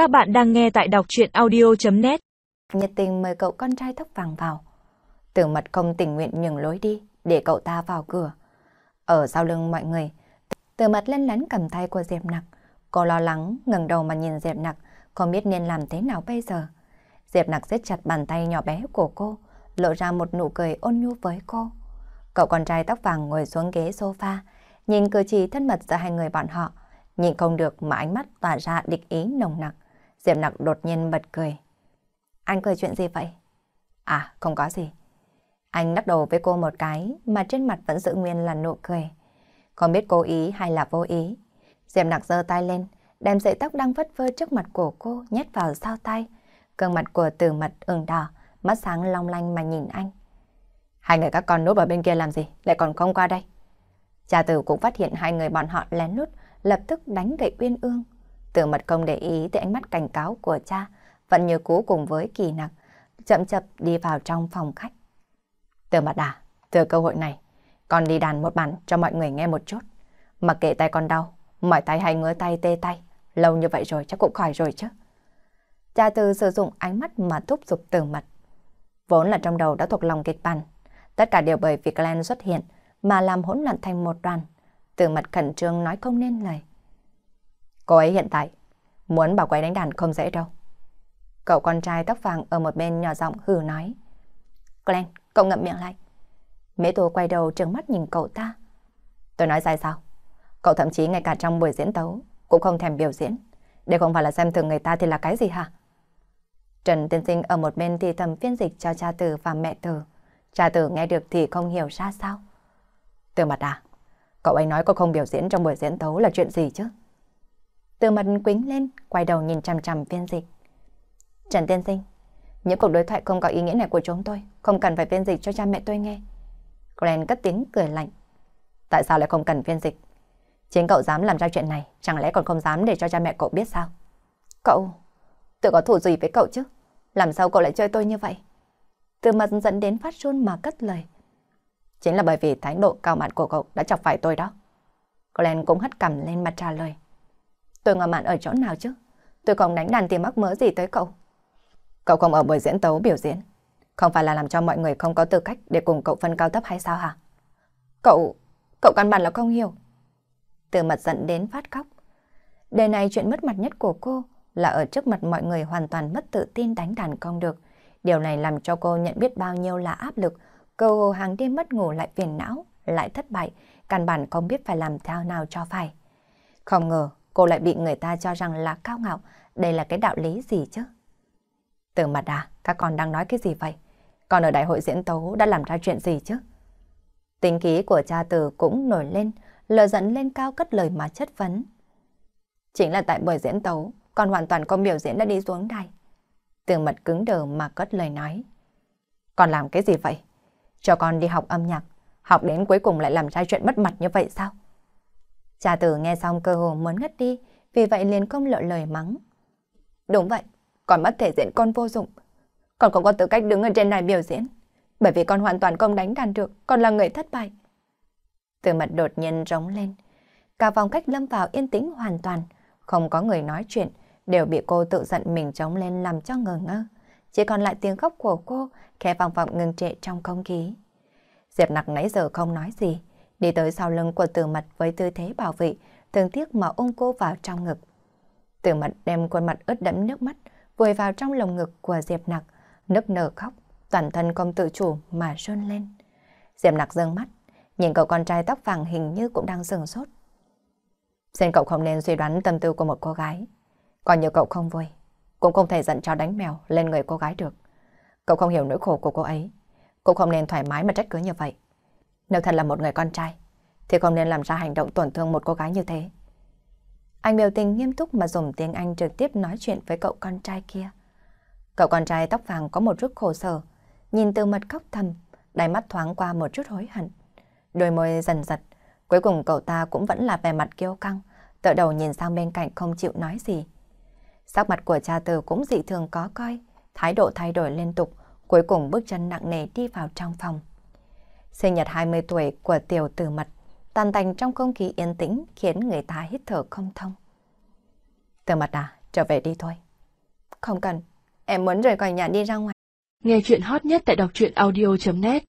Các bạn đang nghe tại đọc chuyện audio.net Nhiệt tình mời cậu con trai tóc vàng vào. Tử mật không tình nguyện nhường lối đi để cậu ta vào cửa. Ở sau lưng mọi người, tử mật lên lánh cầm tay của Diệp Nặc. Cô lo lắng ngẩng đầu mà nhìn Diệp Nặc, không biết nên làm thế nào bây giờ. Diệp Nặc siết chặt bàn tay nhỏ bé của cô, lộ ra một nụ cười ôn nhu với cô. Cậu con trai tóc vàng ngồi xuống ghế sofa, nhìn cử chỉ thân mật giữa hai người bọn họ, nhìn không được mà ánh mắt tỏa ra địch ý nồng nặc. Diệp Nặc đột nhiên bật cười. Anh cười chuyện gì vậy? À, không có gì. Anh đắc đầu với cô một cái mà trên mặt vẫn giữ nguyên là nụ cười. Không biết cố ý hay là vô ý. Diệp Nặc giơ tay lên, đem sợi tóc đang vất vơ trước mặt của cô nhét vào sau tay. Cơn mặt của Từ mật ửng đỏ, mắt sáng long lanh mà nhìn anh. Hai người các con núp ở bên kia làm gì, lại còn không qua đây. Cha tử cũng phát hiện hai người bọn họ lén lút, lập tức đánh gậy uyên ương. Từ mật không để ý tới ánh mắt cảnh cáo của cha, vẫn như cũ cùng với kỳ nặc, chậm chậm đi vào trong phòng khách. Từ mật à, từ cơ hội này, con đi đàn một bản cho mọi người nghe một chút. Mặc kệ tay con đau, mỏi tay hay ngứa tay tê tay, lâu như vậy rồi chắc cũng khỏi rồi chứ. Cha từ sử dụng ánh mắt mà thúc giục Từ mật. Vốn là trong đầu đã thuộc lòng kịch bản. Tất cả đều bởi vì Glenn xuất hiện mà làm hỗn loạn thành một đoàn. Từ mật khẩn trương nói không nên lời. Cô ấy hiện tại muốn bảo quay đánh đàn không dễ đâu. Cậu con trai tóc vàng ở một bên nhỏ giọng hừ nói. Glenn, cậu ngậm miệng lại. Mễ Tô quay đầu trừng mắt nhìn cậu ta. Tôi nói sai sao? Cậu thậm chí ngay cả trong buổi diễn tấu cũng không thèm biểu diễn. Đây không phải là xem thường người ta thì là cái gì hả? Trần Tiên Sinh ở một bên thì thầm phiên dịch cho cha tử và mẹ tử. Cha tử nghe được thì không hiểu ra sao. Từ mặt à, cậu ấy nói cô không biểu diễn trong buổi diễn tấu là chuyện gì chứ? Từ mặt quính lên, quay đầu nhìn chằm chằm phiên dịch. Trần Tiên Sinh, những cuộc đối thoại không có ý nghĩa này của chúng tôi, không cần phải phiên dịch cho cha mẹ tôi nghe. Glenn cất tiếng cười lạnh. Tại sao lại không cần phiên dịch? Chính cậu dám làm ra chuyện này, chẳng lẽ còn không dám để cho cha mẹ cậu biết sao? Cậu, tự có thủ gì với cậu chứ? Làm sao cậu lại chơi tôi như vậy? Từ mặt dẫn đến phát run mà cất lời. Chính là bởi vì thái độ cao mạn của cậu đã chọc phải tôi đó. Glenn cũng hất cằm lên mặt trả lời. Tôi ngờ mạn ở chỗ nào chứ? Tôi còn đánh đàn tìm mắc mớ gì tới cậu? Cậu không ở buổi diễn tấu biểu diễn. Không phải là làm cho mọi người không có tư cách để cùng cậu phân cao thấp hay sao hả? Cậu, cậu căn bản là không hiểu. Từ mặt giận đến phát khóc. Đời này chuyện mất mặt nhất của cô là ở trước mặt mọi người hoàn toàn mất tự tin đánh đàn không được. Điều này làm cho cô nhận biết bao nhiêu là áp lực. Cô hàng đêm mất ngủ lại phiền não, lại thất bại, căn bản không biết phải làm theo nào cho phải. Không ngờ cô lại bị người ta cho rằng là cao ngạo, đây là cái đạo lý gì chứ? Từ mặt à, các con đang nói cái gì vậy? Con ở đại hội diễn tấu đã làm ra chuyện gì chứ? Tính khí của cha từ cũng nổi lên, lờ dẫn lên cao cất lời mà chất vấn. Chính là tại buổi diễn tấu, con hoàn toàn không biểu diễn đã đi xuống đài. Từ mật cứng đờ mà cất lời nói. Con làm cái gì vậy? Cho con đi học âm nhạc, học đến cuối cùng lại làm ra chuyện mất mặt như vậy sao? Cha tử nghe xong cơ hồ muốn ngất đi, vì vậy liền không lỡ lời mắng. Đúng vậy, còn mất thể diện con vô dụng. còn không có tư cách đứng ở trên này biểu diễn. Bởi vì con hoàn toàn không đánh đàn được, con là người thất bại. Từ mặt đột nhiên rống lên. Cả phòng cách lâm vào yên tĩnh hoàn toàn. Không có người nói chuyện, đều bị cô tự giận mình trống lên làm cho ngờ ngơ. Chỉ còn lại tiếng khóc của cô, khẽ vòng vọng ngừng trệ trong không khí. Diệp nặc nãy giờ không nói gì, đi tới sau lưng của từ Mật với tư thế bảo vệ, thương tiếc mà ôm cô vào trong ngực. Từ Mật đem khuôn mặt ướt đẫm nước mắt, vùi vào trong lồng ngực của Diệp nặc, nức nở khóc, toàn thân không tự chủ mà run lên. Diệp nặc dâng mắt, nhìn cậu con trai tóc vàng hình như cũng đang sừng sốt. Xin cậu không nên suy đoán tâm tư của một cô gái. Còn như cậu không vui, cũng không thể giận cho đánh mèo lên người cô gái được. Cậu không hiểu nỗi khổ của cô ấy, cũng không nên thoải mái mà trách cứ như vậy. Nếu thật là một người con trai, thì không nên làm ra hành động tổn thương một cô gái như thế. Anh biểu tình nghiêm túc mà dùng tiếng Anh trực tiếp nói chuyện với cậu con trai kia. Cậu con trai tóc vàng có một chút khổ sở, nhìn từ mật khóc thầm, đáy mắt thoáng qua một chút hối hận. Đôi môi dần giật, cuối cùng cậu ta cũng vẫn là vẻ mặt kiêu căng, tự đầu nhìn sang bên cạnh không chịu nói gì. Sắc mặt của cha từ cũng dị thường có coi, thái độ thay đổi liên tục, cuối cùng bước chân nặng nề đi vào trong phòng. Sinh nhật 20 tuổi của tiểu tử mật, tàn tành trong không khí yên tĩnh khiến người ta hít thở không thông. Tử mật à, trở về đi thôi, Không cần, em muốn rời khỏi nhà đi ra ngoài. Nghe chuyện hot nhất tại đọc truyện audio.net